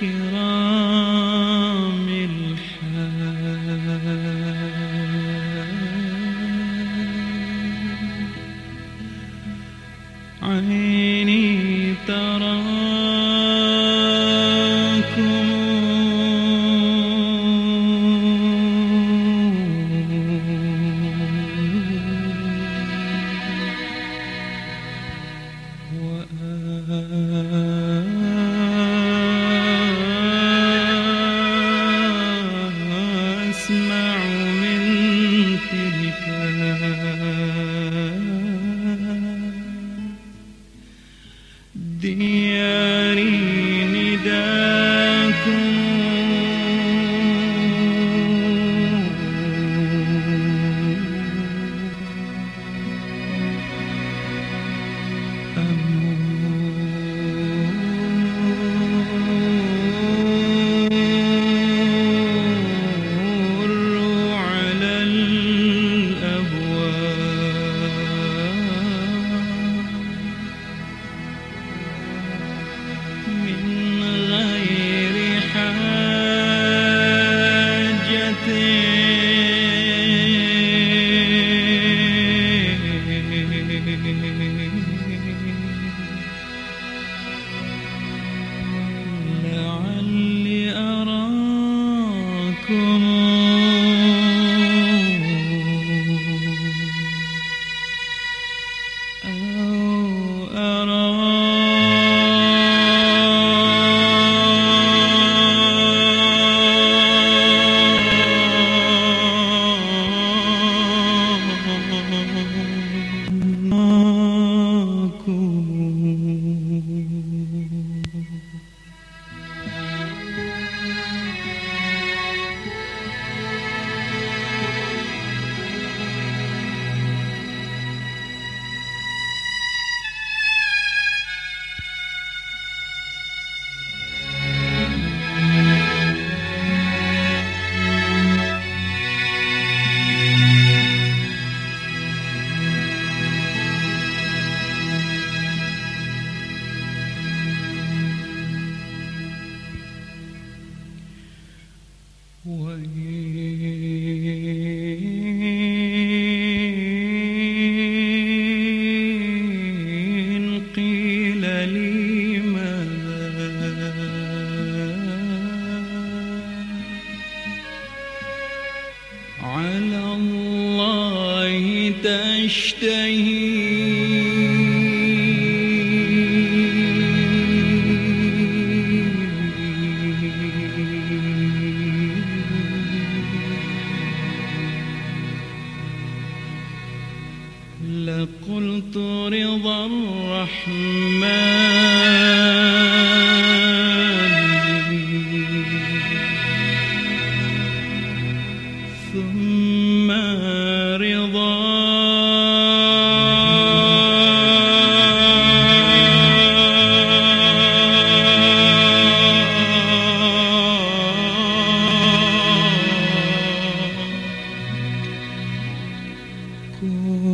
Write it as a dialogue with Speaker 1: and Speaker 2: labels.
Speaker 1: كرام الحال. عيني تراكم. وأنا من تلك تشتهي. لقلت رضا الرحمن. ثم be